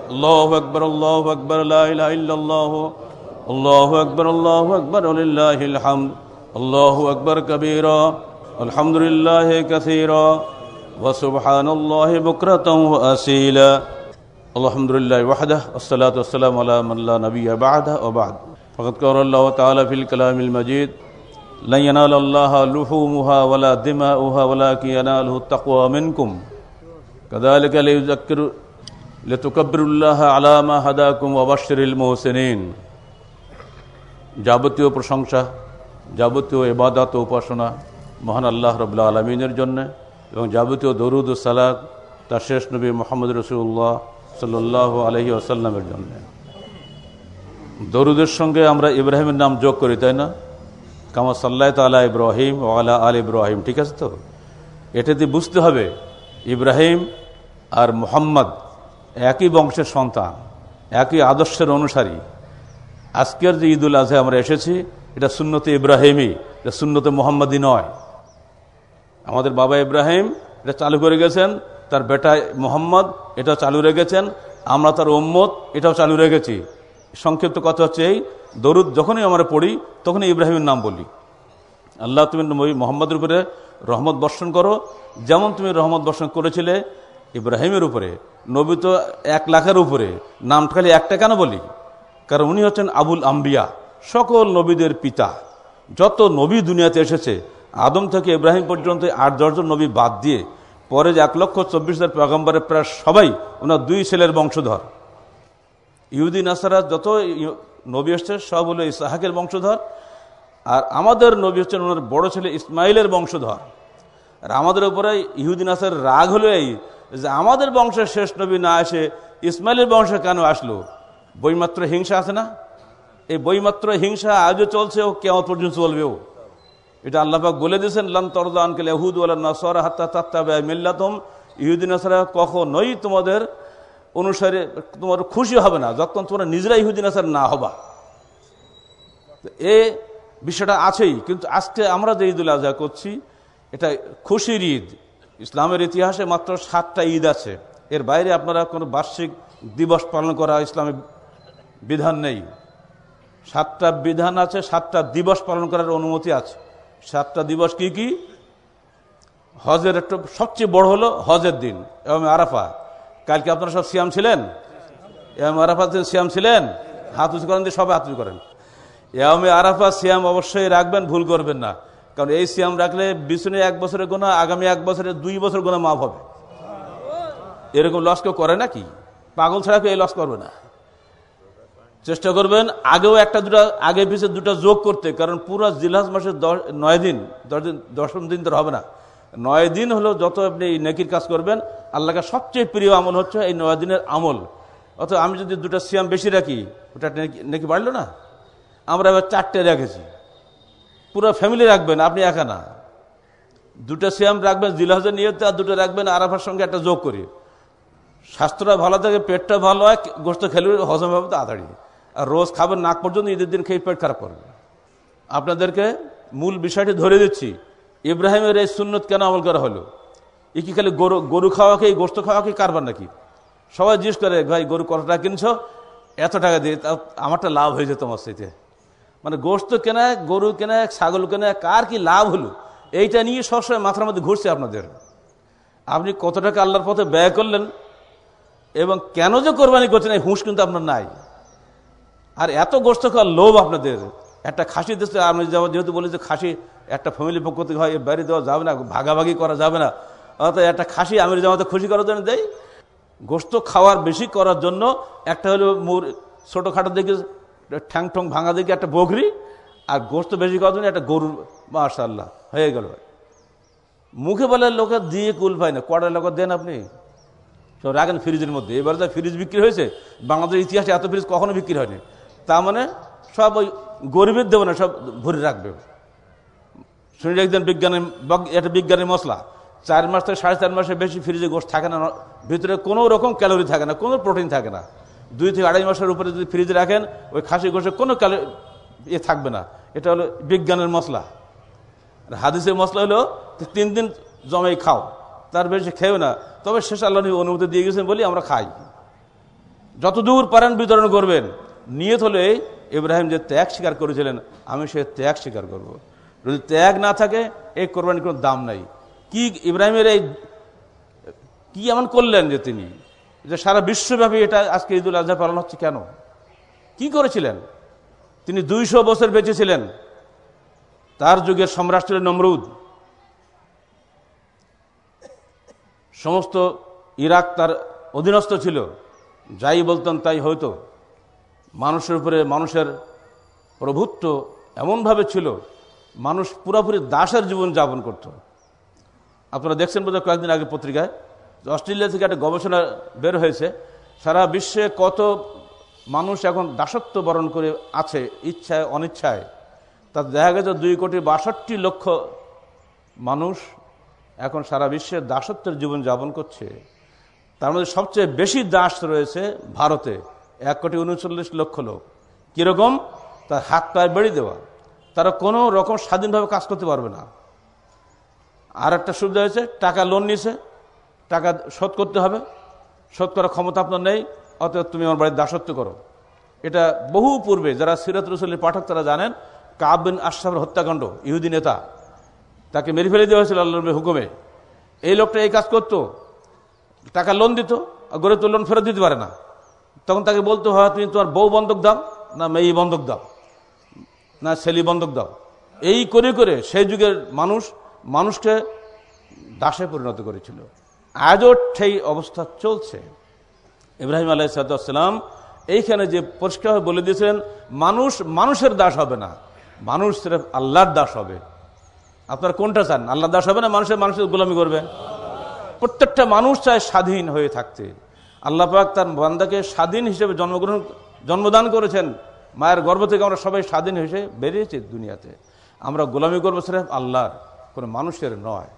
اللہ اکبر اللہ اکبر لا الہ الا اللہ اللہ اکبر اللہ اکبر وللہ الحمد اللہ اکبر کبیرا الحمدللہ کثیرا وسبحان اللہ بکرتا و اسیلا الحمد للہ وحدہ والصلاة والسلام علی من لا نبی بعدہ و بعد فقط قول اللہ تعالی فی الکلام المجید لن ینال اللہ لحومها ولا دماؤها ولیکن ینالہ التقوی منکم کذالک ليذكر লেতুকবরুল্লাহ আলামা হাদাকুম অবাশরিল মোহসেনিন যাবতীয় প্রশংসা, যাবতীয় এবাদাত উপাসনা মহান আল্লাহ রবুল্লা আলমিনের জন্যে এবং যাবতীয় দরুদ সালাদ তার শেষ নবী মোহাম্মদ রসুল্লাহ সাল্লাহ আলহি আসাল্লামের জন্য। দরুদের সঙ্গে আমরা ইব্রাহিমের নাম যোগ করি, তাই না? কামা সাল্লাহ তালা ইব্রাহিম ও আলা আল ইব্রাহিম, ঠিক আছে তো? এটাতে বুঝতে হবে, ইব্রাহিম আর মোহাম্মদ একই বংশের সন্তান, একই আদর্শের অনুসারী। আজকের যে ঈদুল আজহে আমরা এসেছি, এটা সুন্নতে ইব্রাহিমই এটা সুন্নতে মোহাম্মদী নয়। আমাদের বাবা ইব্রাহিম এটা চালু করে গেছেন, তার বেটা মোহাম্মদ এটা চালু রেখেছেন আমরা তার ওম্মত এটাও চালু রেখেছি সংক্ষিপ্ত কথা হচ্ছে এই, দরুদ যখনই আমরা পড়ি, তখনই ইব্রাহিমের নাম বলি। আল্লাহ তুমি মোহাম্মদের উপরে রহমত বর্ষণ করো। যেমন তুমি রহমত বর্ষণ করেছিলে ইব্রাহিমের উপরে, নবী তো এক লাখের উপরে, নাম খালি একটা কেন বলি? কারণ উনি হচ্ছেন আবুল আম্বিয়া, সকল নবীদের পিতা। যত নবী দুনিয়াতে এসেছে, আদম থেকে ইব্রাহিম পর্যন্ত আট দশজন নবী বাদ দিয়ে, পরে যে এক লক্ষ চব্বিশ হাজার পেগম্বরের প্রায় সবাই ওনার দুই ছেলের বংশধর। ইহুদিন আসারা যত নবী এসছে, সব হলো ইসাহাকের বংশধর, আর আমাদের নবী হচ্ছেন ওনার বড় ছেলে ইসমাইলের বংশধর। আর আমাদের উপরে ইহুদিন আসার রাগ হলো এই যে আমাদের বংশের শেষ নবী না এসে ইসমাইলের বংশে কেন আসলো? বইমাত্র হিংসা আছে না? এই বইমাত্র হিংসা আজও চলছে ও কেমন পর্যন্ত চলবেও এটা আল্লাহাক বলে দিয়েছেন, লান তরদা আনকেল এহুদ নাসর হাত্তা তাত্তা ব্যয় মিল্লাতম ইহুদিন কখনোই তোমাদের অনুসারে, তোমার খুশি হবে না যখন তোমরা নিজেরা ইহুদিন আসার না হবা। এ বিষয়টা আছেই, কিন্তু আজকে আমরা যে ঈদুল আজহা করছি, এটা খুশির ঈদ। ইসলামের ইতিহাসে মাত্র সাতটা ঈদ আছে। এর বাইরে আপনারা কোনো বার্ষিক দিবস পালন করা ইসলামের বিধান নেই। সাতটা বিধান আছে, সাতটা দিবস পালন করার অনুমতি আছে। সাতটা দিবস কি কি? হজের একটু সবচেয়ে বড় হলো হজের দিন এবং আরাফা কালকে আপনারা সব সিয়াম ছিলেন? এবং আরাফা সিয়াম ছিলেন? হাত উঁচু করেন দিয়ে সবাই হাত উঁচু করেন। এমে আরাফা সিয়াম অবশ্যই রাখবেন, ভুল করবেন না। কারণ এই সিয়াম রাখলে বিছনে এক বছরের গোনা আগামী এক বছরে দুই বছর গোনা মাফ হবে। এরকম লস কেউ করে নাকি? পাগল ছাড়া কেউ এই লস করবে না। চেষ্টা করবেন আগেও একটা দুটা, আগে পিছিয়ে দুটা যোগ করতে, কারণ পুরো জিলহাজ মাসের দশ, নয় দিন, দশ দিন, দশম দিন তো হবে না। নয় দিন হলো যত আপনি এই নেকির কাজ করবেন আল্লাহকে সবচেয়ে প্রিয় আমল হচ্ছে এই নয় দিনের আমল। অত আমি যদি দুটা সিয়াম বেশি রাখি, ওটা নেকি বাড়লো না? আমরা এবার চারটে রেখেছি। পুরো ফ্যামিলি রাখবেন, আপনি একা না। দুটো সিয়াম রাখবেন, জিলহাজের নিয়তে, আর দুটো রাখবেন আরাফার সঙ্গে একটা যোগ করি। স্বাস্থ্যটা ভালো থাকে, পেটটা ভালো হয় গোস্ত খেলে হজম হবে তাড়াতাড়ি। আর রোজ খাবেন, নাক পর্যন্ত ঈদের দিন খেয়ে পেট খারাপ করবে আপনাদেরকে মূল বিষয়টি ধরে দিচ্ছি, ইব্রাহিমের এই সুন্নত কেন আমল করা হলো? এ কি খালি গরু গরু খাওয়া খাওয়াকে গোস্ত খাওয়াকে কারবার নাকি? সবাই জিজ্ঞেস করে, ভাই, গরু কত টাকা কিনছো? এত টাকা দিয়ে আমারটা লাভ হয়ে যেত আমার সাথে মানে গোস্ত কেনা, গরু কেনা, ছাগল কেনা, কার কি লাভ হলো? এইটা নিয়ে সবসময় মাথার মধ্যে ঘুরছে আপনাদের। আপনি কত টাকা আল্লাহর পথে ব্যয় করলেন এবং কেন যে কোরবানি করছেন এই হুঁশ কিন্তু আপনার নাই। আর এত গোস্ত খাওয়ার লোভ আপনাদের। একটা খাসি দেশে আমি যেহেতু বলি যে খাসি একটা ফ্যামিলি পক্ষ থেকে হয় বাইরে দেওয়া যাবে না, ভাগাভাগি করা যাবে না। অর্থাৎ একটা খাসি আমির জামাতে খুশি করার জন্য দেয়। গোস্ত খাওয়ার বেশি করার জন্য একটা হলো মুর ছোটোখাটো দেখে ঠ্যাং ঠং ভাঙা দিকে একটা বগরি আর গোস্ত বেশি জন্য একটা গরুর মাশাল্লাহ হয়ে গেল। মুখে বলে লোকে দিয়ে কুল পায় না কড়া লোক দেন আপনি। সব রাখেন ফ্রিজের মধ্যে। এবার যা ফ্রিজ বিক্রি হয়েছে, বাংলাদেশের ইতিহাসে এত ফ্রিজ কখনো বিক্রি হয়নি। তার মানে সব ওই গরিবের দেবো না, সব ভরে রাখবে। শুনে একজন বিজ্ঞানের একটা বিজ্ঞানের মশলা, চার মাস থেকে সাড়ে চার মাসের বেশি ফ্রিজে গোষ্ঠ থাকে না, ভিতরে কোনো রকম ক্যালোরি থাকে না, কোনো প্রোটিন থাকে না। দুই থেকে আড়াই মাসের উপরে যদি ফ্রিজে রাখেন, ওই খাসি গোষ্ঠে কোনো ক্যালোরি ইয়ে থাকবে না। এটা হলো বিজ্ঞানের মশলা। আর হাদিসের মশলা হলো তিন দিন জমাই খাও, তার বেশি খেয়েও না। তবে শেষ আল্লাহ অনুমতি দিয়ে গেছেন বলি আমরা খাই। যতদূর পারেন বিতরণ করবেন। নিয়ত হলে ইব্রাহিম যে ত্যাগ স্বীকার করেছিলেন, আমি সে ত্যাগ স্বীকার করব। যদি ত্যাগ না থাকে, এই কোরবানির কোনো দাম নাই। কি ইব্রাহিমের এই, কি এমন করলেন যে তিনি? যে সারা বিশ্বব্যাপী এটা আজকে ঈদুল আজহা পালন হচ্ছে কেন? কি করেছিলেন? তিনি দুইশো বছর বেঁচেছিলেন। তার যুগের সম্রাট ছিলেন নমরুদ। সমস্ত ইরাক তার অধীনস্থ ছিল। যাই বলতেন তাই হয়তো। মানুষের উপরে মানুষের প্রভুত্ব এমনভাবে ছিল, মানুষ পুরোপুরি দাসের জীবন যাপন করত। আপনারা দেখছেন বোধহয় কয়েকদিন আগে পত্রিকায়। অস্ট্রেলিয়া থেকে একটা গবেষণা বের হয়েছে, সারা বিশ্বে কত মানুষ এখন দাসত্ব বরণ করে আছে, ইচ্ছায়, অনিচ্ছায়। তা দেখা গেছে দুই কোটি বাষট্টি লক্ষ মানুষ এখন সারা বিশ্বে দাসত্বের জীবন যাপন করছে। তার মধ্যে সবচেয়ে বেশি দাস রয়েছে ভারতে, এক কোটি উনচল্লিশ লক্ষ লোক। কীরকম? তার হাত পায়ে বেড়ে দেওয়া। তারা কোনো রকম স্বাধীনভাবে কাজ করতে পারবে না। আর একটা সুবিধা হয়েছে, টাকা লোন নিছে টাকা শোধ করতে হবে। শোধ করার ক্ষমতা আপনার নেই, অতএব তুমি আমার বাড়ির দাসত্ব করো। এটা বহু পূর্বে যারা সিরাত রসুলের পাঠক তারা জানেন কাবিন আশরাফের হত্যাকাণ্ড, ইহুদি নেতা। তাকে মেরে ফেলে দেওয়া হয়েছিল আল্লাহ হুকুমে। এই লোকটা এই কাজ করতো, টাকা লোন দিত, আর গড়ে তো লোন ফেরত দিতে পারে না। তখন তাকে বলতে, হয়, তুমি তোমার বউ বন্ধক দাও, না মেয়ে বন্ধক দাও, না ছেলে বন্ধক দাও। এই করে করে সেই যুগের মানুষ, মানুষকে দাসে পরিণত করেছিল। আজও সেই অবস্থা চলছে। ইব্রাহিম আলাইসালাম এইখানে যে পরিষ্কার বলে দিয়েছিলেন, মানুষ মানুষের দাস হবে না, মানুষ সিরেফ আল্লাহর দাস হবে। আপনার কোনটা চান আল্লাহ দাস হবে না মানুষের? মানুষের গোলামি করবে। প্রত্যেকটা মানুষ চায় স্বাধীন হয়ে থাকতে। আল্লাহ পাক তার বান্দাকে স্বাধীন হিসেবে জন্মগ্রহণ, জন্মদান করেছেন। মায়ের গর্ভ থেকে আমরা সবাই স্বাধীন হিসেবে বেরিয়েছি দুনিয়াতে। আমরা গোলামি করব সেটা আল্লাহর, কোনো মানুষের নয়।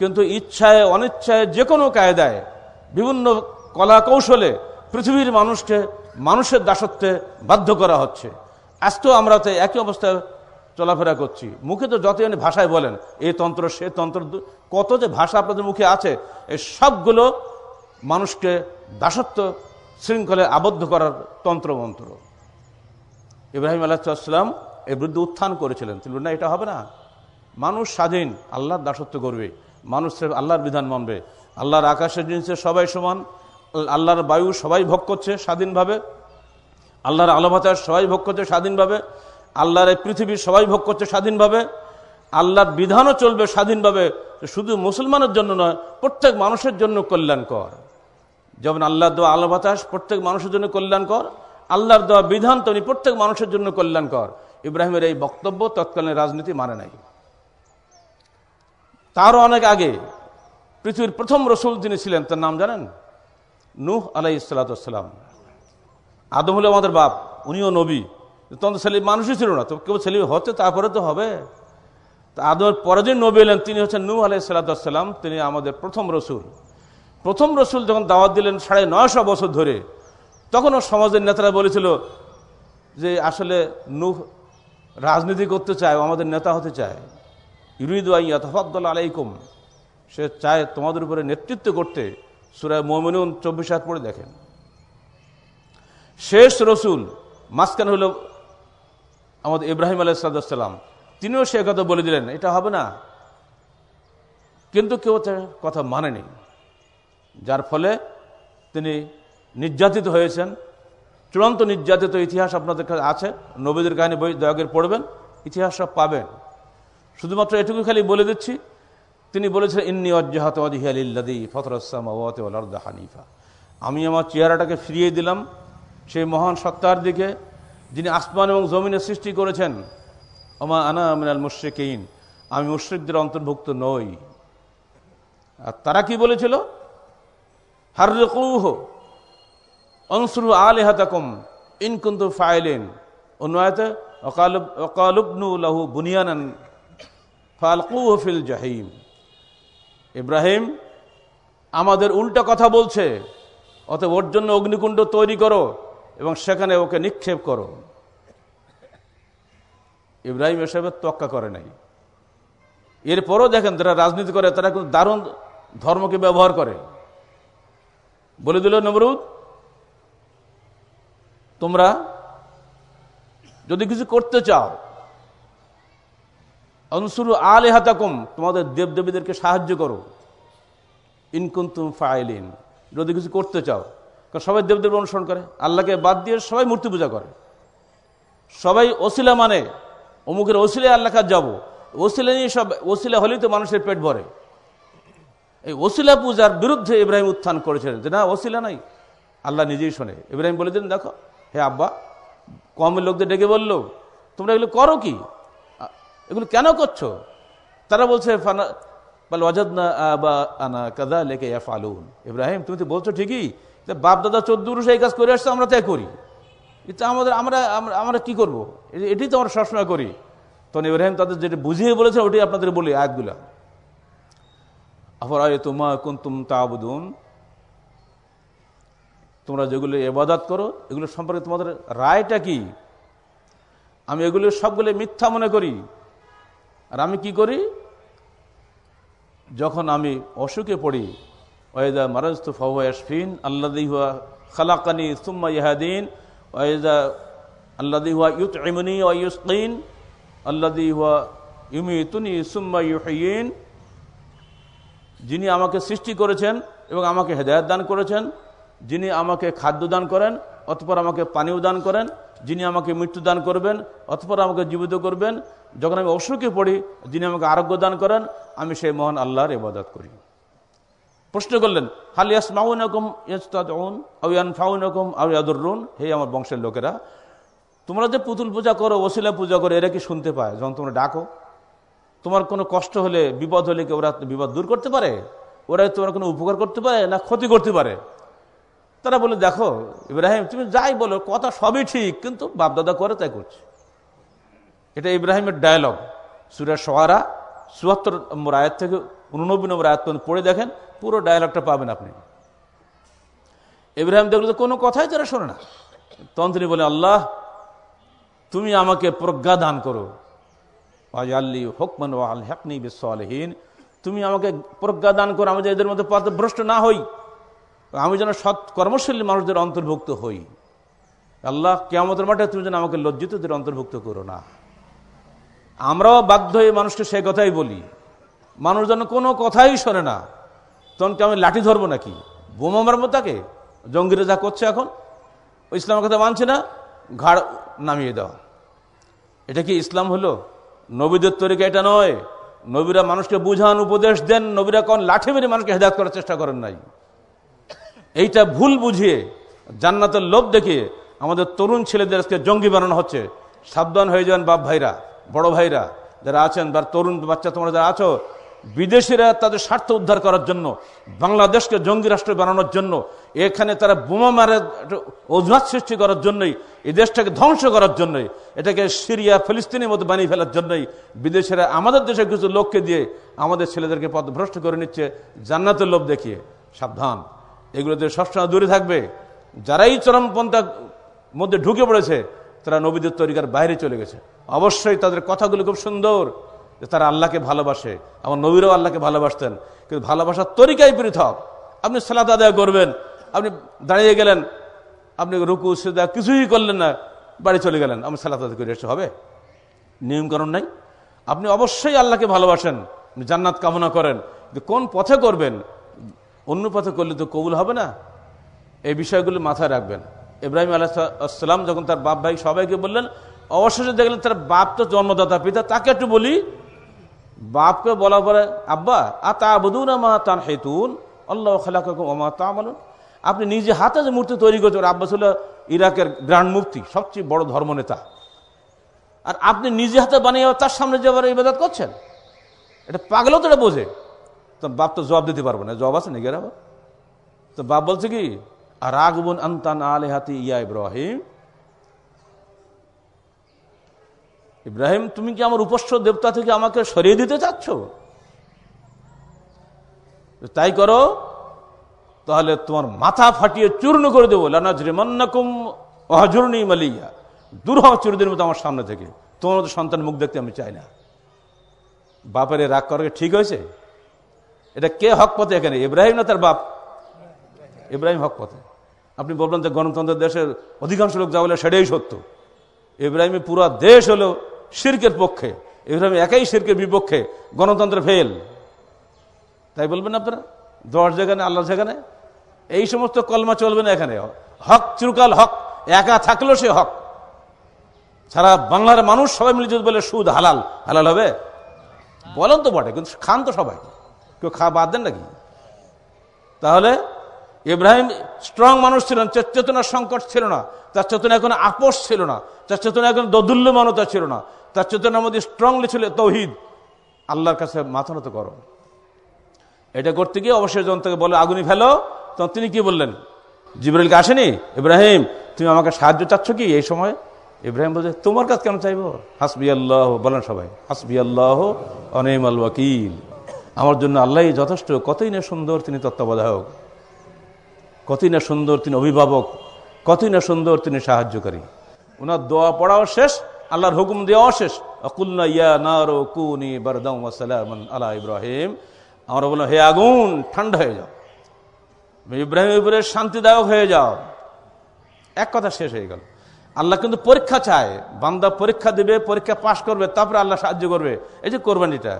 কিন্তু ইচ্ছায়, অনিচ্ছায় যে কোনো কায়দায়, বিভিন্ন কলা কৌশলে পৃথিবীর মানুষকে, মানুষের দাসত্বে বাধ্য করা হচ্ছে। আজ তো আমরা তো একই অবস্থায় চলাফেরা করছি। মুখে তো যতই ভাষায় বলেন এই তন্ত্র, সে তন্ত্র, কত যে ভাষা আপনাদের মুখে আছে এই সবগুলো মানুষকে দাসত্ব শৃঙ্খলে আবদ্ধ করার তন্ত্রমন্ত্র। ইব্রাহিম আলাহাম এর বিরুদ্ধে উত্থান করেছিলেন। তিনি না, এটা হবে না। মানুষ স্বাধীন, আল্লাহর দাসত্ব করবে মানুষ আল্লাহর বিধান মানবে। আল্লাহর আকাশের জিনিসের সবাই সমান, আল্লাহর বায়ু সবাই ভোগ করছে স্বাধীনভাবে, আল্লাহর আলো সবাই ভোগ করছে স্বাধীনভাবে, আল্লাহর এই পৃথিবীর সবাই ভোগ করছে স্বাধীনভাবে, আল্লাহর বিধানও চলবে স্বাধীনভাবে, শুধু মুসলমানের জন্য নয়, প্রত্যেক মানুষের জন্য কল্যাণকর। যেমন আল্লাহর দেওয়া আলো বাতাস প্রত্যেক মানুষের জন্য কল্যাণকর, আল্লাহর দেওয়া বিধান তেমনি প্রত্যেক মানুষের জন্য কল্যাণকর। ইব্রাহিমের এই বক্তব্য তৎকালীন রাজনীতি মানে নাই। তারও অনেক আগে পৃথিবীর প্রথম রসুল যিনি ছিলেন, তার নাম জানেন? নুহ আলাই ইসালাতাম আদম হলো আমাদের বাপ, উনিও নবী। তখন তো ছেলে মানুষই ছিল না, তো কেউ ছেলে হতে তারপরে তো হবে। তা আদমের পরে যে নবী এলেন, তিনি হচ্ছেন নূ আলাই সাল্লাম তিনি আমাদের প্রথম রসুল। প্রথম রসুল যখন দাওয়াত দিলেন সাড়ে নয়শো বছর ধরে, তখনও সমাজের নেতারা বলেছিল যে আসলে নূহ রাজনীতি করতে চায় আমাদের নেতা হতে চায়। ইউরিদ আইয়াতফাদ্দল আলাইকুম। সে চায় তোমাদের উপরে নেতৃত্ব করতে। সুরায় মোমিনুন চব্বিশ হাত পড়ে দেখেন। শেষ রসুল, মাঝখানে হলো আমাদের ইব্রাহিম আলাইসাল্লাম তিনিও সে কথা বলে দিলেন, এটা হবে না। কিন্তু কেউ কথা মানেনি। যার ফলে তিনি নির্যাতিত হয়েছেন। চূড়ান্ত নির্যাতিত ইতিহাস আপনাদের কাছে আছে। নবীদের কাহিনী বই দয়াগের পড়বেন। ইতিহাস সব পাবেন। শুধুমাত্র এটুকু খালি বলে দিচ্ছি, তিনি বলেছেন ইন্নি অজ্জাহাত হানিফা। আমি আমার চেহারাটাকে ফিরিয়ে দিলাম, সেই মহান সত্তার দিকে, যিনি আসমান এবং জমিনের সৃষ্টি করেছেন। আমা আনা আমিনাল মুশ্রিকইন আমি মুশ্রিকদের অন্তর্ভুক্ত নই। আর তারা কি বলেছিল? হারকুহ অনসুরু আলে হাতাকুম ইনকুন্তু ফাইলেন। অন্যতে অকালুবনু লাহু বুনিয়ানান ফালকুহ ফিল জাহিম। ইব্রাহিম আমাদের উল্টা কথা বলছে, অতএব ওর জন্য অগ্নিকুণ্ড তৈরি করো এবং সেখানে ওকে নিক্ষেপ করো। ইব্রাহিম এসবের তক্কা করে নাই। এরপরও দেখেন যারা রাজনীতি করে, তারা কিন্তু দারুণ ধর্মকে ব্যবহার করে। বলে দিল নমরুদ, তোমরা যদি কিছু করতে চাও অনসুরু আলে হাতাকুম তোমাদের দেবদেবীদেরকে সাহায্য করো। ইনকুন্তুম ফাইলিন, যদি কিছু করতে চাও। কারণ সবাই দেবদেব অনুসরণ করে, আল্লাহকে বাদ দিয়ে সবাই মূর্তি পূজা করে। সবাই ওসিলা মানে অমুকের ওসিলে আল্লাহ কাজ যাব। ওসিলা নিয়ে সব, ওসিলা হলেই তো মানুষের পেট ভরে। এই ওসিলা পূজার বিরুদ্ধে ইব্রাহিম উত্থান করেছিলেন। যে না, ওসিলা নাই। আল্লাহ নিজেই শোনে। ইব্রাহিম বলে দিন দেখো, হে আব্বা কমের লোকদের ডেকে বলল, তোমরা এগুলো করো কি? এগুলো কেন করছ? তারা বলছে কাদা ইব্রাহিম, তুমি তো বলছো ঠিকই বাপ দাদা চোদ্দ পুরুষ এই কাজ করে আসছে, আমরা তাই করি। এটা আমাদের, আমরা আমরা কি করব? এটি তো আমরা সবসময় করি। তখন ইব্রাহিম তাদের যেটা বুঝিয়ে বলেছে, ওটাই আপনাদের বলি আয়াতগুলা। আফরায় তোমা কুন্তুম তাবুদুন? তোমরা যেগুলো এবাদাত করো, এগুলো সম্পর্কে তোমাদের রায়টা কি? আমি এগুলো সবগুলো মিথ্যা মনে করি। আর আমি কি করি? যখন আমি অসুখে পড়ি ওয়েদা মারাজতু ফাওয়াশফিন আল্লাদি হুয়া খালাকানি সুম্মা ইহাদিন ওয়েদা আল্লাদি হুয়া ইউত ইমনি ওয়ুসকিন হুয়া ইউমিতুনি সুম্মা ইউহিন যিনি আমাকে সৃষ্টি করেছেন এবং আমাকে হেদায়ত দান করেছেন, যিনি আমাকে খাদ্য দান করেন, অতপর আমাকে পানীয় দান করেন যিনি আমাকে মৃত্যু দান করবেন, অতপর আমাকে জীবিত করবেন। যখন আমি অসুখে পড়ি, যিনি আমাকে আরোগ্য দান করেন, আমি সেই মহান আল্লাহর ইবাদত করি। প্রশ্ন করলেন হালিয়াস মাউনকম ইয়ান ফাউনকম আউয়াদুরুন হে আমার বংশের লোকেরা, তোমরা যে পুতুল পূজা করো, ওসিলা পূজা করো, এরা কি শুনতে পায়? যখন তোমরা ডাকো, তোমার কোনো কষ্ট হলে, বিপদ হলে কি ওরা বিপদ দূর করতে পারে? ওরা তোমার কোনো উপকার করতে পারে না ক্ষতি করতে পারে? তারা বলে দেখো, ইব্রাহিম, তুমি যাই বলো, কথা সবই ঠিক, কিন্তু বাপদাদা করে তাই করছে। এটা ইব্রাহিমের ডায়লগ সুরের সোয়ারা, চুয়াত্তর নম্বর আয়াত থেকে উননব্বই নম্বর আয়াত পর্যন্ত পড়ে দেখেন, পুরো ডায়লগটা পাবেন আপনি। ইব্রাহিম দেখল তো কোনো কথাই তারা শোনে না। তখন তিনি বলে, আল্লাহ, তুমি আমাকে প্রজ্ঞা দান করো। আল্লি হকমান হেকনি বিশ্বহীন তুমি আমাকে প্রজ্ঞা দান করো আমি এদের মধ্যে পথ ভ্রষ্ট না হই। আমি যেন সৎ কর্মশীল মানুষদের অন্তর্ভুক্ত হই। আল্লাহ কেমতের মাঠে তুমি যেন আমাকে লজ্জিতদের অন্তর্ভুক্ত করো না। আমরাও বাধ্য হয়ে মানুষকে সে কথাই বলি। মানুষ যেন কোনো কথাই শোনে না। তখন কি আমি লাঠি ধরবো নাকি? বোমা মারবো তাকে? জঙ্গিরা যা করছে এখন ইসলামের কথা মানছে না, ঘাড় নামিয়ে দেওয়া এটা কি ইসলাম হলো? নবীদের তরিকা এটা নয়। নবীরা মানুষকে বুঝান, উপদেশ দেন, নবীরা কোন লাঠি মেরে মানুষকে হেদায়ত করার চেষ্টা করেন নাই। এইটা ভুল বুঝিয়ে জান্নাতের লোভ দেখিয়ে আমাদের তরুণ ছেলেদের আজকে জঙ্গি বানানো হচ্ছে। সাবধান হয়ে যান বাপ ভাইরা, বড় ভাইরা, যারা আছেন বা তরুণ বাচ্চা তোমরা যারা আছো, বিদেশিরা তাদের স্বার্থ উদ্ধার করার জন্য, বাংলাদেশকে জঙ্গি রাষ্ট্র বানানোর জন্য, এখানে তারা বোমা মারে অজুহাত সৃষ্টি করার জন্যই, এই দেশটাকে ধ্বংস করার জন্যই, এটাকে সিরিয়া, ফিলিস্তিনের মতো বানিয়ে ফেলার জন্যই, বিদেশিরা আমাদের দেশে কিছু লোককে দিয়ে আমাদের ছেলেদেরকে পথভ্রষ্ট করে নিচ্ছে, জান্নাতের লোভ দেখিয়ে। সাবধান। এগুলোতে সবসময় দূরে থাকবে। যারাই চরমপন্থার মধ্যে ঢুকে পড়েছে, তারা নবীদের তরিকার বাইরে চলে গেছে। অবশ্যই তাদের কথাগুলো খুব সুন্দর যে তারা আল্লাহকে ভালোবাসে। আমার নবীরাও আল্লাহকে ভালোবাসতেন। কিন্তু ভালোবাসার তরিকাই পৃথক। আপনি সালাদ আদায় করবেন, আপনি দাঁড়িয়ে গেলেন, আপনি রুকু সেদা কিছুই করলেন না, বাড়ি চলে গেলেন। আমি সালাদ আদায় করে এসে হবে। নিয়মকরণ নাই। আপনি অবশ্যই আল্লাহকে ভালোবাসেন। জান্নাত কামনা করেন। কোন পথে করবেন? অন্য পথে করলে তো কবুল হবে না। এই বিষয়গুলো মাথায় রাখবেন। ইব্রাহিম আলাহাম যখন তার বাপ ভাই সবাইকে বললেন, অবশেষে দেখলেন তার বাপ তো জন্মদাতা, পিতা, তাকে একটু বলি। বাপকে বলা পরে, আব্বা আ তা বধুন মা তান হেতুন আল্লাহ তা আপনি নিজে হাতে যে মূর্তি তৈরি করছেন আব্বাস হল ইরাকের গ্রান্ড মুক্তি সবচেয়ে বড় ধর্মনেতা। আর আপনি নিজে হাতে বানিয়ে তার সামনে যে আবার ইবাদত করছেন, এটা পাগলেও তো এটা বোঝে। তো বাপ তো জবাব দিতে পারব না। জবাব আছে নাকি আবার? তো বাপ বলছে কি আর রাগবুন আন্তান আলে হাতি ইয়া ইব্রাহিম। ইব্রাহিম, তুমি কি আমার উপস্য দেবতা থেকে আমাকে সরিয়ে দিতে চাচ্ছ? তাই করো, তাহলে তোমার মাথা ফাটিয়ে চূর্ণ করে দেবো। লানাজরিমান্নাকুম মালিয়া। দূর হওয়া মতো আমার সামনে থেকে। তোমার সন্তান মুখ দেখতে আমি চাই না। বাপের রাগ করা ঠিক হয়েছে? এটা কে হক পথে এখানে? ইব্রাহিম না তার বাপ? ইব্রাহিম হক পথে। আপনি বলবেন যে গণতন্ত্রের দেশের অধিকাংশ লোক যা বলে সেটাই সত্য। ইব্রাহিমের পুরো দেশ হলো শির্কের পক্ষে। ইব্রাহিম একাই শির্কের বিপক্ষে। গণতন্ত্রে ফেল তাই বলবেন আপনারা? দশ যেখানে আল্লাহ যেখানে এই সমস্ত কলমা চলবে না এখানে। হক চিরকাল হক। একা থাকলেও সে হক। সারা বাংলার মানুষ সবাই মিলে যদি বলে সুদ হালাল হালাল হবে? বলেন তো বটে, কিন্তু খান তো সবাই। কেউ খা বাদ দেন নাকি? তাহলে ইব্রাহিম স্ট্রং মানুষ ছিলেন চেতনার সংকট ছিল না, তার চেতনা এখন আপোষ ছিল না, তার চেতনা দোদুল্য মানতা ছিল না, তার চেতনার মধ্যে স্ট্রংলি ছিল তৌহিদ। আল্লাহর কাছে মাথা নত করো। এটা করতে গিয়ে অবশ্যই যখন তাকে বলে, আগুনি ফেলো? তখন তিনি কি বললেন? জিবরাইলকে আসেনি? ইব্রাহিম, তুমি আমাকে সাহায্য চাচ্ছ কি এই সময়? ইব্রাহিম বলছে, তোমার কাছে কেন চাইব? হাসবি আল্লাহ, বলেন সবাই, হাসবি আল্লাহ অনেম আল ওয়াকিল। আমার জন্য আল্লাহ যথেষ্ট, কতই না সুন্দর তিনি তত্ত্বাবধায়ক, কতই না সুন্দর তিনি অভিভাবক, কতই না সুন্দর তিনি সাহায্যকারী। ওনার দোয়া পড়াও শেষ, আল্লাহর হুকুম দেওয়াও শেষ। অকুল্লা ইয়া নারো কুনি বারদাম আলা ইব্রাহিম। আমরা বললাম হে আগুন, ঠান্ডা হয়ে যাও। ইব্রাহিম উপরে শান্তিদায়ক হয়ে যাও। এক কথা শেষ হয়ে গেল। আল্লাহ কিন্তু পরীক্ষা চায়। বান্দা পরীক্ষা দিবে, পরীক্ষা পাশ করবে, তারপরে আল্লাহ সাহায্য করবে। এই যে কোরবানিটা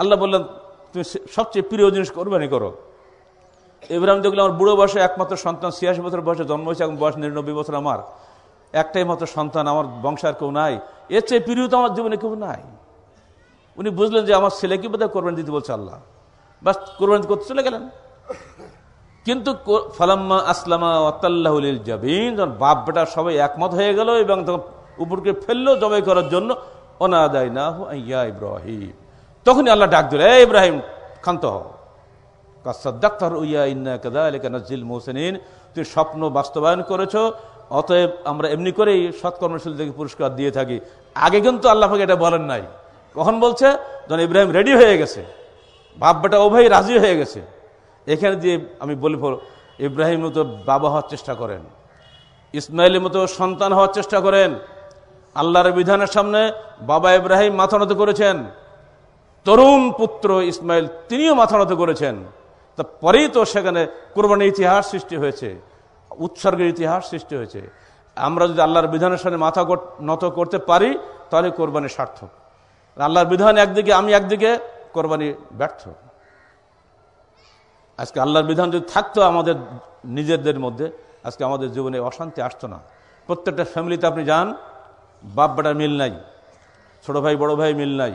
আল্লাহ বললেন, তুমি সবচেয়ে প্রিয় জিনিস কোরবানি করো। ইব্রাহিম দেখলে, আমার বুড়ো বয়সে একমাত্র সন্তান, ছিয়াশি বছর বয়সে জন্ম হয়েছে এখন বয়স নিরানব্বই বছর আমার। একটাই মাত্র সন্তান, আমার বংশার কেউ নাই। এর চেয়ে প্রিয় তো আমার জীবনে কেউ নাই। উনি বুঝলেন যে আমার ছেলে কি বোধহয় কোরবানি দিতে বলছে আল্লাহ। বাস, কোরবানি করতে চলে গেলেন। কিন্তু ফালাম্মা আসলামা ওয়াতাল্লাহুল জাবিন, যখন বাপ বেটা সবাই একমত হয়ে গেল এবং তখন উপরকে ফেলল জবাই করার জন্য অনাদায় না ইয়া ইব্রাহিম। তখনই আল্লাহ ডাক দিল ইব্রাহিম, ক্ষান্ত হও তুই স্বপ্ন বাস্তবায়ন করেছ, অতএব আমরা এমনি করেই সৎকর্মশীলদেরকে পুরস্কার দিয়ে থাকি। আগে কিন্তু আল্লাহ এটা বলেন নাই। কখন বলছে? যখন ইব্রাহিম রেডি হয়ে গেছে, বাপ বেটা রাজি হয়ে গেছে। এখানে দিয়ে আমি বলি ইব্রাহিম মতো বাবা হওয়ার চেষ্টা করেন, ইসমাইলের মতো সন্তান হওয়ার চেষ্টা করেন, আল্লাহর বিধানের সামনে বাবা ইব্রাহিম মাথা নত করেছেন তরুণ পুত্র ইসমাইল, তিনিও মাথা নত করেছেন। তা পরেই তো সেখানে কোরবানির ইতিহাস সৃষ্টি হয়েছে, উৎসর্গের ইতিহাস সৃষ্টি হয়েছে। আমরা যদি আল্লাহর বিধানের সামনে মাথা নত করতে পারি, তাহলে কোরবানি সার্থক। আল্লাহর বিধান একদিকে, আমি একদিকে, কোরবানি ব্যর্থ। আজকে আল্লাহর বিধান যদি থাকতো আমাদের নিজেদের মধ্যে, আজকে আমাদের জীবনে অশান্তি আসতো না। প্রত্যেকটা ফ্যামিলিতে আপনি যান বাপ বেটার মিল নাই, ছোট ভাই, বড় ভাই মিল নাই।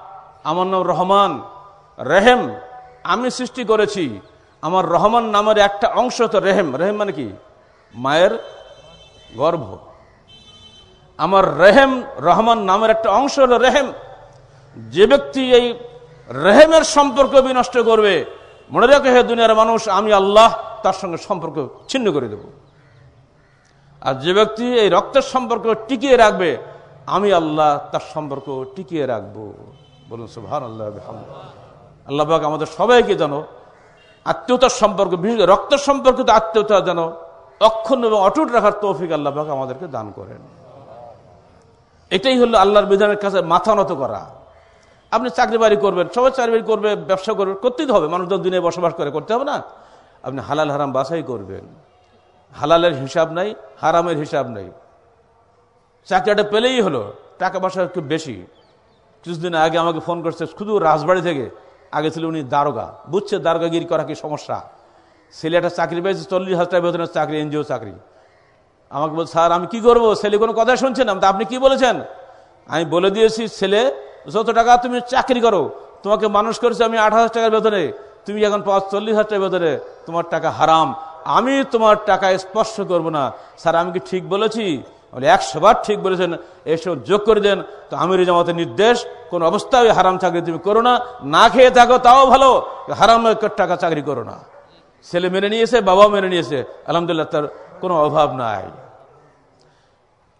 আমার নাম রহমান, রেহেম, আমি সৃষ্টি করেছি। আমার রহমান নামের একটা অংশ তো রেহেম। রেহেম মানে কি? মায়ের গর্ভ। আমার রেহেম, রহমান নামের একটা অংশ হলো রেহেম। যে ব্যক্তি এই রেহেমের সম্পর্ক বিনষ্ট করবে, মনে রেখে হে দুনিয়ার মানুষ, আমি আল্লাহ তার সঙ্গে সম্পর্ক ছিন্ন করে দেব। আর যে ব্যক্তি এই রক্তের সম্পর্ক টিকিয়ে রাখবে, আমি আল্লাহ তার সম্পর্ক টিকিয়ে রাখব। বলুন সুভান আল্লাহ আল্লাহ আমাদের সবাইকে জানো আত্মীয়তার সম্পর্ক, বিশেষ রক্তের সম্পর্কিত আত্মীয়তা যেন অক্ষুণ্ণ এবং অটুট রাখার তৌফিক আল্লাহ আমাদেরকে দান করেন। এটাই হলো আল্লাহর বিধানের কাছে মাথা নত করা। আপনি চাকরি বাড়ি করবেন, সবাই চাকরি বাড়ি করবে, ব্যবসা করবে, করতেই হবে। মানুষ তো দিনে বসবাস করে, করতে হবে না। আপনি হালাল হারাম বাছাই করবেন। হালালের হিসাব নাই, হারামের হিসাব নেই। চাকরিটা পেলেই হলো, টাকা পয়সা একটু বেশি। কিছুদিন আগে আমাকে ফোন করছে, শুধু রাজবাড়ি থেকে। আগে ছিল উনি দারোগা। বুঝছে দারোগাগিরি করা কি সমস্যা? ছেলে একটা চাকরি পেয়েছে, চল্লিশ হাজার টাকা বেতনের চাকরি, এনজিও চাকরি। আমাকে বলছে, স্যার, আমি কি করব? ছেলে কোনো কথা শুনছেন তা আপনি কি বলেছেন? আমি বলে দিয়েছি, ছেলে, যত টাকা তুমি চাকরি করো, তোমাকে মানুষ করেছে আমি আট হাজার টাকার বেতনে। তুমি এখন পাঁচ চল্লিশ হাজার টাকার বেতনে। তোমার টাকা হারাম। আমি তোমার টাকা স্পর্শ করব না। স্যার, আমি কি ঠিক বলেছি? বলে, একশো বার ঠিক বলেছেন, এসব যোগ করে দেন। তো আমির জামাতের নির্দেশ, কোন অবস্থায় হারাম চাকরি তুমি করো না না খেয়ে থাকো, তাও ভালো। হারাম টাকা চাকরি করো না। ছেলে মেনে নিয়েছে, বাবাও মেনে নিয়েছে, আলহামদুলিল্লাহ তার কোনো অভাব নাই।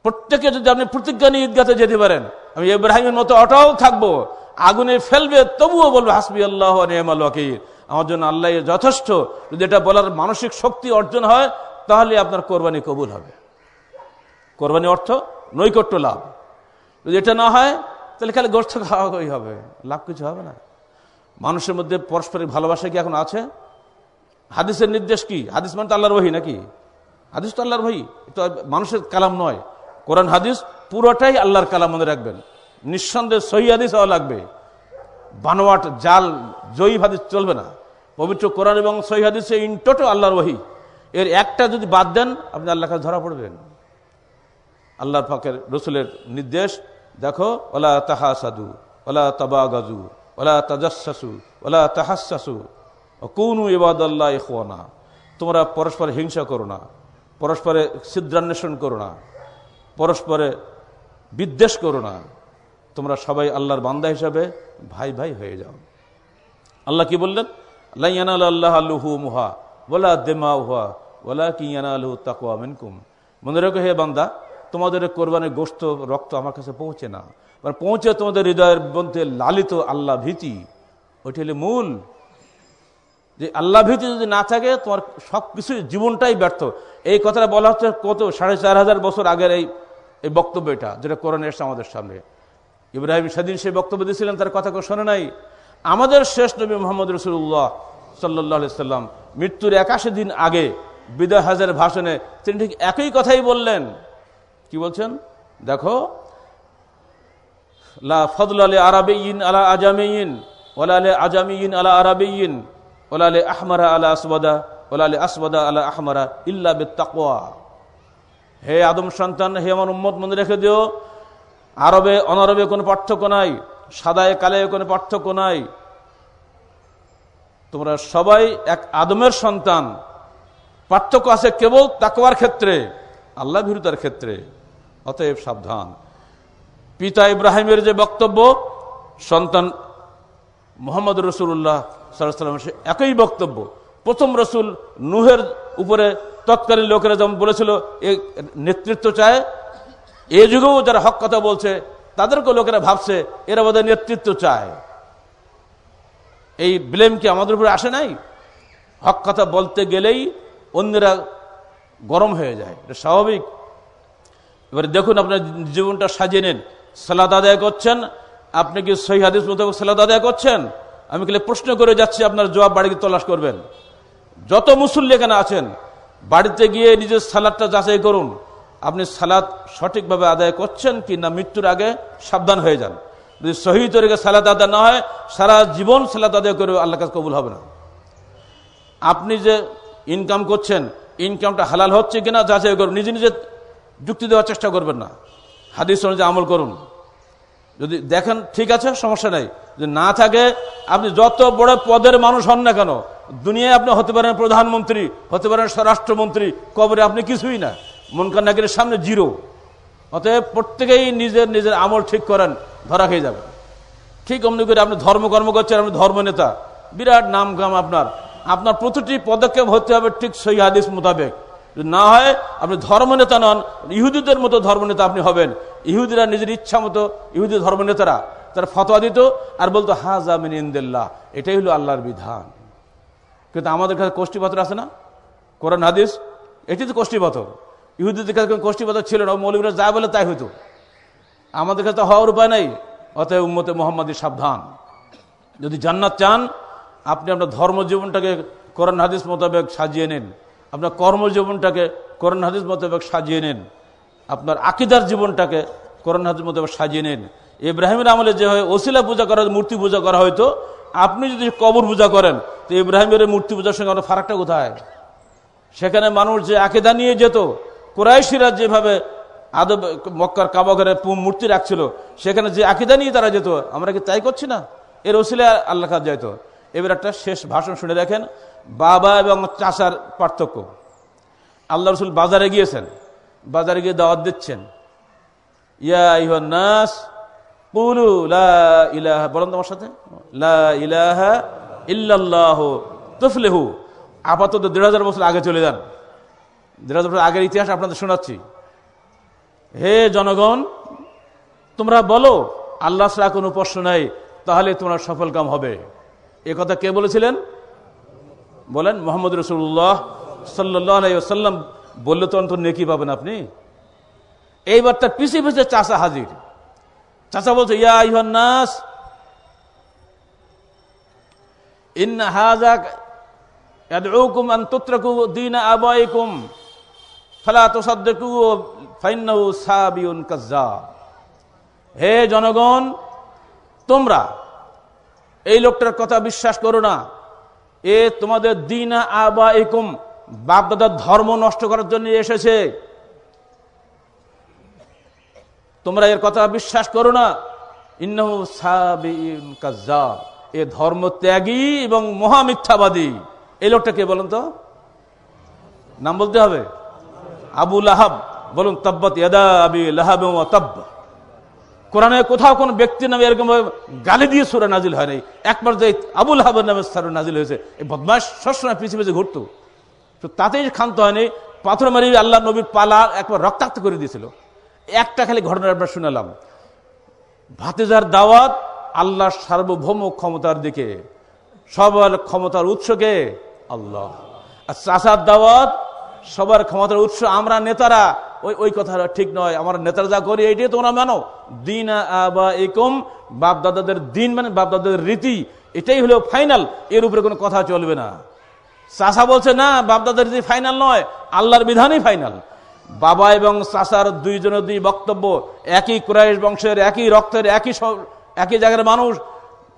প্রত্যেকে যদি আপনি প্রতিজ্ঞা নিয়ে ঈদগাতে যেতে পারেন, আমি ইব্রাহিমের মতো অটাও থাকব, আগুনে ফেলবে, তবুও বলব হাসবি আল্লাহ নিয়মাল আমার জন্য আল্লাহ যথেষ্ট। যদি এটা বলার মানসিক শক্তি অর্জন হয়, তাহলে আপনার কোরবানি কবুল হবে। কোরবানি অর্থ নৈকট্য লাভ। যদি এটা না হয়, তাহলে খালি গোষ্ঠ খাওয়াই হবে। লাভ কিছু হবে না। মানুষের মধ্যে পরস্পরের ভালোবাসা কি এখন আছে? হাদিসের নির্দেশ কি? হাদিস মানে তো আল্লাহর বহি নাকি? হাদিস তো আল্লাহর বহি তো মানুষের কালাম নয়। কোরআন, হাদিস পুরোটাই আল্লাহর কালাম মনে রাখবেন। নিঃসন্দেহে সহি হাদিস হওয়া লাগবে। বানোয়াট, জাল জয়ী হাদিস চলবে না। পবিত্র কোরআন এবং সহি হাদিসে ইন টোটো আল্লাহর ওহি। এর একটা যদি বাদ দেন, আপনি আল্লাহ কাছে ধরা পড়বেন। আল্লাহর ফাঁকের রসুলের নির্দেশ, দেখো, ওলা তাহা সাদু ওলা তবা গাজু ওলা তাজাসু ওলা তাহাসু কৌনু ইবাদাল্লাহ ইখওয়ানা, তোমরা পরস্পর হিংসা করো না, পরস্পরে ছিদ্রান্বেষণ করো না, পরস্পরে বিদ্বেষ করো না। তোমরা সবাই আল্লাহর বান্দা হিসাবে ভাই ভাই হয়ে যাও। আল্লাহ কি বললেন? লাইয়ানাল আল্লাহ আল্লুহু মুহা বলা দেমা উহা বলা কি আলহু তাকুয়া মিনকুম। মনে রেখো, হে বান্দা তোমাদের কোরবানের গোস্ত রক্ত আমার কাছে পৌঁছে না। মানে পৌঁছে তোমাদের হৃদয়ের মধ্যে লালিত আল্লাহ ভীতি। ওইটি হলে মূল। যে আল্লাহ ভীতি যদি না থাকে, তোমার সব কিছু জীবনটাই ব্যর্থ। এই কথাটা বলা হচ্ছে কত, সাড়ে চার হাজার বছর আগের এই এই বক্তব্য এটা, যেটা কোরআন এসছে আমাদের সামনে। ইব্রাহিম সেদিন সেই বক্তব্য দিয়েছিলেন, তার কথা কেউ শোনে নাই। আমাদের শেষ নবী মোহাম্মদ রসুল্লাহ সাল্লাহ সাল্লাম মৃত্যুর একাশি দিন আগে বিদায় হাজার ভাষণে তিনি ঠিক একই কথাই বললেন। কি বলছেন? দেখো, লা আলে আরাবেইন আলা আজামেইন ওলা আলে আজামিন আলা আরাবেইন ওলা আলে আসবাদা ওলা আলে আসবাদা আলা ইল্লা বে হে আদম সন্তান, হে আমার উম্মত, মনে রেখে দিও, আরবে, অনারবে কোনো পার্থক্য নাই, সাদায় কালে কোনো পার্থক্য নাই। তোমরা সবাই এক আদমের সন্তান। পার্থক্য আছে কেবল তাকওয়ার ক্ষেত্রে আল্লাহ ভীরুতার ক্ষেত্রে। অতএব সাবধান। পিতা ইব্রাহিমের যে বক্তব্য, সন্তান মোহাম্মদ রসুল্লাহ সাল্লাম একই বক্তব্য। প্রথম রসুল নুহের উপরে তৎকালীন লোকেরা যেমন বলেছিল, এ নেতৃত্ব চায়, এ যুগেও যারা হক কথা বলছে তাদেরকে লোকেরা ভাবছে, এরা বোধহয় নেতৃত্ব চায়। এই ব্লেম কি আমাদের উপরে আসে নাই? হক কথা বলতে গেলেই অন্যরা গরম হয়ে যায়। এটা স্বাভাবিক। এবারে দেখুন আপনার জীবনটা সাজিয়ে নেন। সালাদ আদায় করছেন, আপনি কি সহি হাদিস মোতাবেক সালাদ আদায় করছেন? আমি কেলে প্রশ্ন করে যাচ্ছি, আপনার জবাব বাড়িতে তলাশ করবেন। যত মুসল্লি এখানে আছেন, বাড়িতে গিয়ে নিজের সালাদটা যাচাই করুন। আপনি সালাদ সঠিকভাবে আদায় করছেন কি না মৃত্যুর আগে সাবধান হয়ে যান। যদি সহি তরিকে সালাদ আদায় না হয়, সারা জীবন সালাদ আদায় করে আল্লাহ কাছে কবুল হবে না। আপনি যে ইনকাম করছেন ইনকামটা হালাল হচ্ছে কিনা যাচাই করুন। নিজে নিজে যুক্তি দেওয়ার চেষ্টা করবেন না। হাদিস অনুযায়ী আমল করুন। যদি দেখেন ঠিক আছে, সমস্যা নাই। যদি না থাকে, আপনি যত বড় পদের মানুষ হন না কেন, দুনিয়ায় আপনি হতে পারেন প্রধানমন্ত্রী, হতে পারেন স্বরাষ্ট্রমন্ত্রী, কবরে আপনি কিছুই না। মনকার নাগিরের সামনে জিরো। অতএব প্রত্যেকেই নিজের নিজের আমল ঠিক করেন, ধরা খেয়ে যাবে ঠিক অমনি করে আপনি ধর্মকর্ম করছেন, আপনি ধর্মনেতা বিরাট নাম গাম আপনার। আপনার প্রতিটি পদক্ষেপ হতে হবে ঠিক সেই হাদিস মোতাবেক। না হয়, আপনি ধর্মনেতা নন, ইহুদিদের মতো ধর্মনেতা আপনি হবেন। ইহুদিরা নিজের ইচ্ছা মতো ইহুদি ধর্মনেতারা, তারা ফতোয়া দিত আর বলতো হা জামিন ইন্দেল্লাহ। এটাই হলো আল্লাহর বিধান। কিন্তু আমাদের কাছে কোষ্ঠীপাথর আছে না? কোরআন, হাদিস এটি তো কোষ্ঠীপাথর ইহুদিদের কাছে কোষ্ঠীপাথর ছিল না মৌলিকরা যা বলে তাই হইতো। আমাদের কাছে তো হওয়ার উপায় নাই, অতএব উম্মতে মোহাম্মদী সাবধান। যদি জান্নাত চান, আপনি আপনার ধর্মজীবনটাকে কোরআন, হাদিস মোতাবেক সাজিয়ে নেন। আপনার কর্মজীবনটাকে কোরআন হাদিস মোতাবেক সাজিয়ে নেন। আপনার আকিদার জীবনটাকে কোরআন হাদিস মোতাবেক সাজিয়ে নেন। ইব্রাহিমের আমলে যে হয় ওসিলা পূজা করা মূর্তি পূজা করা হয়তো আপনি যদি কবর পূজা করেন, তো ইব্রাহিমের মূর্তি পূজার সঙ্গে আপনার ফারাকটা কোথায়? সেখানে মানুষ যে আকিদা নিয়ে যেত, কোরাইশিরা যেভাবে আদব, মক্কার কাবাঘরে মূর্তি রাখছিল, সেখানে যে আকিদা নিয়ে তারা যেত, আমরা কি তাই করছি না? এর ওসিলা আল্লাহ যাইতো। এবার একটা শেষ ভাষণ শুনে দেখেন বাবা এবং চাষার পার্থক্য। আল্লাহ রসুল বাজারে গিয়েছেন, বাজারে গিয়ে দাওয়াত দিচ্ছেন। ইয়া নাস সাথে। তুফলেহু। আপাতত দেড় হাজার বছর আগে চলে যান। যেটা আগের ইতিহাস আপনাদের শোনাচ্ছি। হে জনগণ, তোমরা বলো, আল্লাহ কোনো প্রশ্ন নাই, তাহলে তোমরা সফল কাম হবে। এ কথা কে বলেছিলেন? বলেন, মোহাম্মদ রসুল্লাহ সাল্লাম বললে তো অন্তর নেকি পাবেন আপনি। এইবার তার পিছিয়ে পিছিয়ে চাষা হাজির। চাষা বলছে, ইয়া হে জনগণ, তোমরা এই লোকটার কথা বিশ্বাস করো না। এ তোমাদের দিনা আবা একুম বাপদাদার ধর্ম নষ্ট করার জন্য এসেছে। তোমরা এর কথা বিশ্বাস করো না। এ ধর্ম ত্যাগী এবং মহামিথ্যাবাদী। এই লোকটা কে বলুন তো? নাম বলতে হবে? আবু লাহাব। বলুন, তব্বত ইয়াদা আবি লাহাব তব্ব। কোরআনে কোথাও কোন ব্যক্তির নামে এরকম গালি দিয়ে সুরা নাজিল হয় নাই। একবার যে আবুল হাবের নামে সার নাজিল হয়েছে, এই বদমাস সবসময় পিছিয়ে পিছিয়ে ঘুরতো। তো তাতেই ক্ষান্ত হয়নি। পাথর মারি আল্লাহ নবীর পালা একবার রক্তাক্ত করে দিয়েছিল। একটা খালি ঘটনা আমরা শুনালাম। ভাতেজার দাওয়াত আল্লাহর সার্বভৌম ক্ষমতার দিকে, সবার ক্ষমতার উৎসকে আল্লাহ। আর চাষার দাওয়াত সবার ক্ষমতার উৎস আমরা নেতারা। ওই ওই কথাটা ঠিক নয়। আমার নেতারা যা করি, এইটাই তোমরা মানো। দিন আবা একম বাপ দাদাদের দিন মানে বাপ দাদাদের রীতি, এটাই হলো ফাইনাল। এর উপরে কোনো কথা চলবে না। চাষা বলছে, না বাপ দাদার রীতি ফাইনাল নয়, আল্লাহর বিধানই ফাইনাল। বাবা এবং চাষার দুইজনের দুই বক্তব্য, একই ক্রাইশ বংশের, একই রক্তের, একই সব একই জায়গার মানুষ।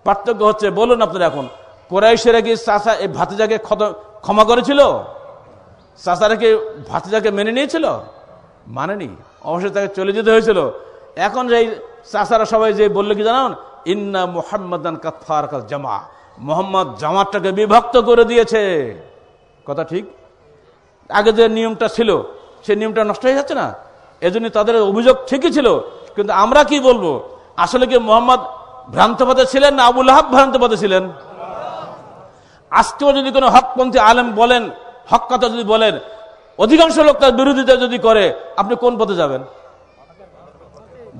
পার্থক্য হচ্ছে, বলুন আপনারা এখন, কোরাইশের কি চাষা এই ভাতিজাকে ক্ষমা করেছিল? চাষারা কি ভাতিজাকে মেনে নিয়েছিল? মানেনি। অবশ্যই তাকে চলে যেতে হয়েছিল। এখন যে চাষারা সবাই যে বলল কি জানান? ইন্না মোহাম্মদান কাতফার জামা মোহাম্মদ জামাতটাকে বিভক্ত করে দিয়েছে। কথা ঠিক? আগে যে নিয়মটা ছিল, সেই নিয়মটা নষ্ট হয়ে যাচ্ছে না? এজন্য তাদের অভিযোগ ঠিকই ছিল। কিন্তু আমরা কি বলব? আসলে কি মোহাম্মদ ভ্রান্তপথে ছিলেন না আবুল হাব ভ্রান্তপথে ছিলেন? আজকেও যদি কোনো হকপন্থী আলেম বলেন হক কথা যদি বলেন, অধিকাংশ লোক তার বিরোধিতা যদি করে, আপনি কোন পথে যাবেন?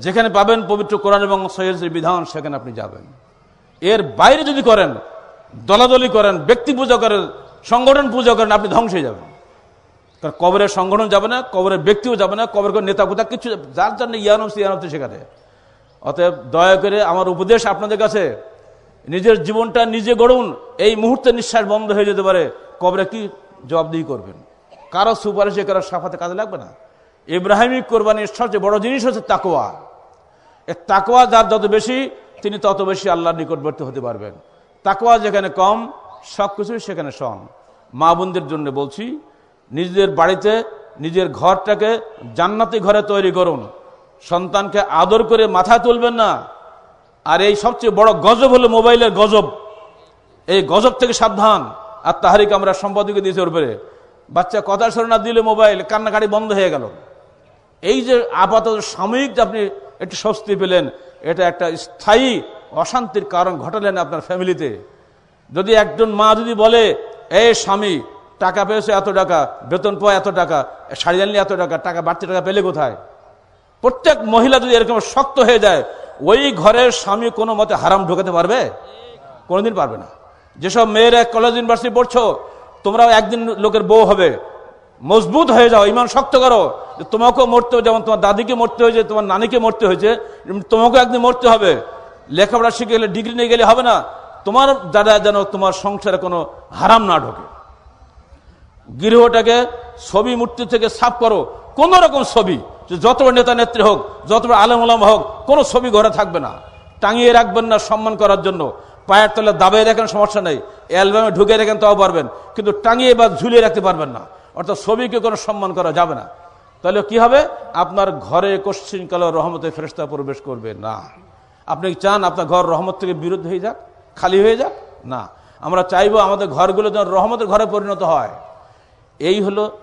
যেখানে পাবেন পবিত্র কোরআন এবং সৈয়দের বিধান, সেখানে আপনি যাবেন। এর বাইরে যদি করেন, দলাদলি করেন, ব্যক্তি পূজা করেন, সংগঠন পূজা করেন, আপনি ধ্বংস হয়ে যাবেন। কারণ কবরের সংগঠন যাবে না, কবরের ব্যক্তিও যাবে না, কবরের কোনো নেতা কোথা কিছু যার জন্য ইয়ানম সিয়ানম সেখানে। অতএব দয়া করে আমার উপদেশ আপনাদের কাছে, নিজের জীবনটা নিজে গড়ুন, এই মুহূর্তে নিঃশ্বাস বন্ধ হয়ে যেতে পারে, কবরে কি জবাবদিহি করবেন। কারও সুপারিশে কারও সাফাতে কাজে লাগবে না। ইব্রাহিমিক কোরবানির সবচেয়ে বড় জিনিস হচ্ছে তাকোয়া এ তাকোয়া যার যত বেশি, তিনি তত বেশি আল্লাহর নিকটবর্তী হতে পারবেন। তাকোয়া যেখানে কম সব কিছুই সেখানে সম। মা বোনদের জন্য বলছি, নিজেদের বাড়িতে, নিজের ঘরটাকে জান্নাতি ঘরে তৈরি করুন। সন্তানকে আদর করে মাথা তুলবেন না। আর এই সবচেয়ে বড় গজব হলো মোবাইলের গজব। এই গজব থেকে সাবধান। আর তাহারিক আমরা সম্পাদকে দিয়েছি ওর উপরে। বাচ্চা কথা শোনা না দিলে মোবাইল, কান্নাকাটি বন্ধ হয়ে গেল। এই যে আপাতত সাময়িক যে আপনি একটু স্বস্তি পেলেন, এটা একটা স্থায়ী অশান্তির কারণ ঘটালেন আপনার ফ্যামিলিতে। যদি একজন মা যদি বলে, এ স্বামী, টাকা পেয়েছে এত টাকা, বেতন পাওয়া এত টাকা, শাড়ি আনলে এত টাকা টাকা বাড়তি টাকা পেলে কোথায়? প্রত্যেক মহিলা যদি এরকম শক্ত হয়ে যায়, ওই ঘরের স্বামী কোনো মতে হারাম ঢোকাতে পারবে? কোনোদিন পারবে না। যেসব মেয়েরা কলেজ ইউনিভার্সিটি পড়ছো, তোমরাও একদিন লোকের বউ হবে। মজবুত হয়ে যাও, ইমান শক্ত করো। যে তোমাকেও মরতে যেমন তোমার দাদিকে মরতে হয়েছে, তোমার নানিকে মরতে হয়েছে তোমাকেও একদিন মরতে হবে। লেখাপড়া শিখে গেলে ডিগ্রি নিয়ে গেলে হবে না। তোমার দ্বারা যেন তোমার সংসারে কোনো হারাম না ঢোকে। গৃহটাকে ছবি মূর্তি থেকে সাফ করো। কোন রকম ছবি যত নেতা নেত্রী হোক, যত আলম আলম হোক, কোনো ছবি ঘরে থাকবে না। টাঙিয়ে রাখবেন না সম্মান করার জন্য। পায়ের তলে দাবিয়ে রাখেন, সমস্যা নেই। অ্যালবামে ঢুকে রাখেন, তাও পারবেন। কিন্তু টাঙিয়ে বা ঝুলিয়ে রাখতে পারবেন না। অর্থাৎ ছবিকে কোনো সম্মান করা যাবে না। তাহলে কি হবে? আপনার ঘরে কাল রহমতে ফেরস্তা প্রবেশ করবে না। আপনি চান আপনার ঘর রহমত থেকে বিরুদ্ধ হয়ে যাক? খালি হয়ে যাক? না। আমরা চাইব আমাদের ঘরগুলো যেন রহমতের ঘরে পরিণত হয়। এই হলো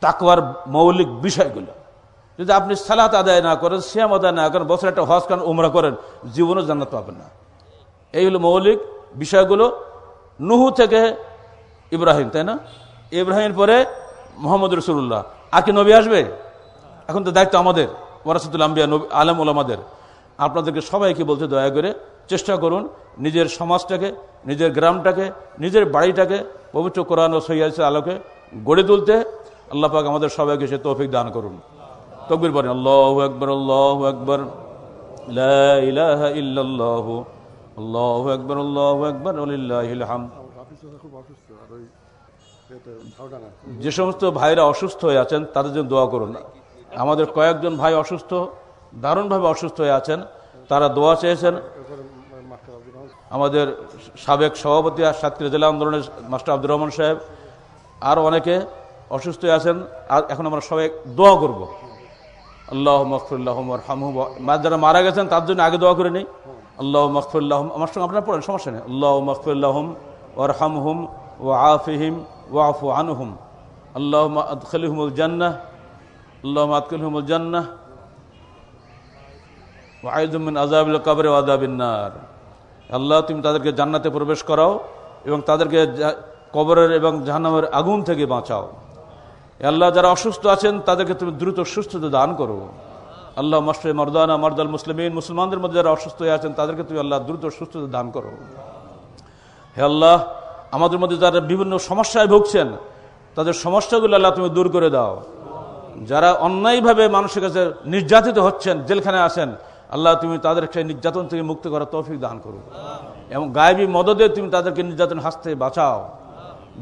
তাকওয়ার মৌলিক বিষয়গুলো। যদি আপনি সালাত আদায় না করেন শ্যাম আদায় না করেন, বছর একটা হজ করেন, উমরা করেন, জীবনও জান্নাত পাবেন না। এই হলো মৌলিক বিষয়গুলো। নুহু থেকে ইব্রাহিম, তাই না? ইব্রাহিমের পরে মোহাম্মদ রসুল্লাহ আর কি নবী আসবে? এখন তো দায়িত্ব আমাদের। ওয়ারাসুল আম্বিয়া, নবী আলম ওলামাদের আপনাদেরকে সবাইকে বলতে দয়া করে চেষ্টা করুন নিজের সমাজটাকে, নিজের গ্রামটাকে, নিজের বাড়িটাকে পবিত্র কোরআন ও সৈয়াসের আলোকে গড়ে তুলতে আল্লাহ পাক আমাদের সবাইকে সে তৌফিক দান করুন। তকবির বলেন আল্লাহ একবার আল্লাহ একবার ইল্লাল্লাহ আল্লাহ একবার আল্লাহ একবার হাম না যে সমস্ত ভাইরা অসুস্থ হয়ে আছেন, তাদের জন্য দোয়া করুন। আমাদের কয়েকজন ভাই অসুস্থ, দারুণভাবে অসুস্থ হয়ে আছেন, তারা দোয়া চেয়েছেন। আমাদের সাবেক সভাপতি আর সাতক্ষীরা জেলা আন্দোলনের মাস্টার আব্দুর রহমান সাহেব, আর অনেকে অসুস্থ হয়ে আছেন, আর এখন আমরা সবাই দোয়া করব। আল্লাহ মকফুল্লাহ হামহু যারা মারা গেছেন, তার জন্য আগে দোয়া করে নেই। আল্লাহ মকফুল্লাহ আমার সঙ্গে আপনারা পড়েন, সমস্যা নেই। আল্লাহ মকফুল্লাহম ওর হামহুম ও আফিহিম ও আফু আনহুম। আল্লাহ আদখলিহমুল জান্নাহ আল্লাহ আদখলিহমুল জান্নাহ ওয়াইদুমিন আজাবুল কাবরে আদাবিন্নার আল্লাহ, তুমি তাদেরকে জান্নাতে প্রবেশ করাও এবং তাদেরকে কবরের এবং জাহান্নামের আগুন থেকে বাঁচাও। আল্লাহ, যারা অসুস্থ আছেন, তাদেরকে তুমি দ্রুত সুস্থতা দান করো। আল্লাহ মাস্টে মর্দানা, মর্দাল মুসলিমিন, মুসলমানদের মধ্যে যারা অসুস্থ হয়ে আছেন, তাদেরকে তুমি আল্লাহ দ্রুত সুস্থতা দান করো। হে আল্লাহ, আমাদের মধ্যে যারা বিভিন্ন সমস্যায় ভুগছেন, তাদের সমস্যাগুলো আল্লাহ তুমি দূর করে দাও। যারা অন্যায়ভাবে মানুষের কাছে নির্যাতিত হচ্ছেন জেলখানে আসেন আল্লাহ তুমি তাদের সেই নির্যাতন থেকে মুক্ত করার তৌফিক দান করো। এবং গায়েবী মদদে তুমি তাদেরকে নির্যাতন হাসতে বাঁচাও।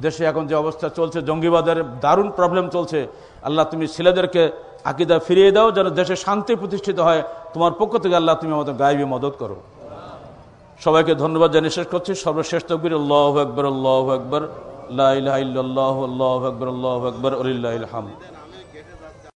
দেশে এখন যে অবস্থা চলছে, জঙ্গিবাদের দারুণ প্রবলেম চলছে। আল্লাহ তুমি ছেলেদেরকে আকিদা ফিরিয়ে দাও যেন দেশে শান্তি প্রতিষ্ঠিত হয়। তোমার পক্ষ থেকে আল্লাহ তুমি আমাদের গায়েবী মদত করো। সবাইকে ধন্যবাদ জানিয়ে শেষ করছি। সর্বশ্রেষ্ঠ তকবির, আল্লাহ আকবর আল্লাহ আকবর আল্লাহ আকবর আল্লাহ আকবর আল্লাহ আকবর আলিল্লাহ হামদ।